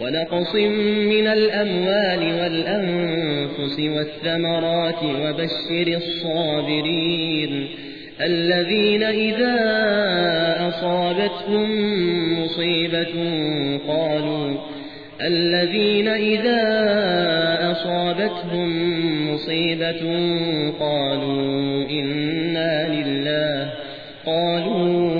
ونقص من الأموال والأنفس والثمرات وبشر الصابرين الذين إذا أصابتهم مصيبة قالوا الذين إذا أصابتهم مصيبة قالوا إنا لله قالوا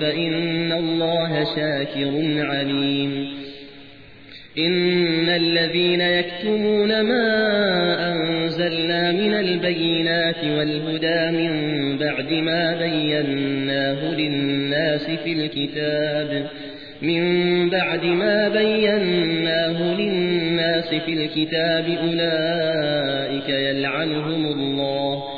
فإن الله شاكر عليم. إن الذين يكتمون ما أنزلنا من البينات والهدى من بعد ما بيناه للناس في الكتاب من بعد ما بيناه للناس في الكتاب أولئك يلعنهم الله.